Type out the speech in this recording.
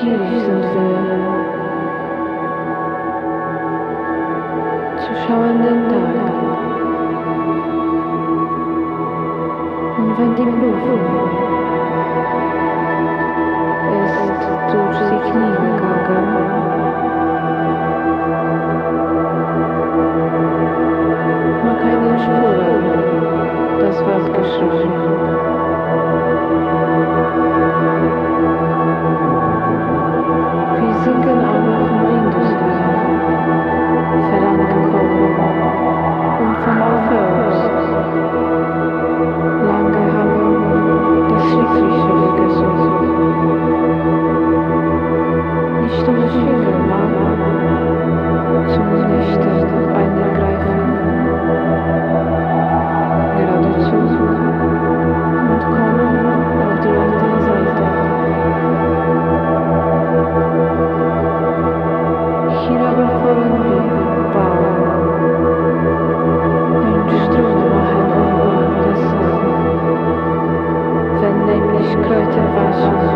sind wir. Zu schauen Sessions.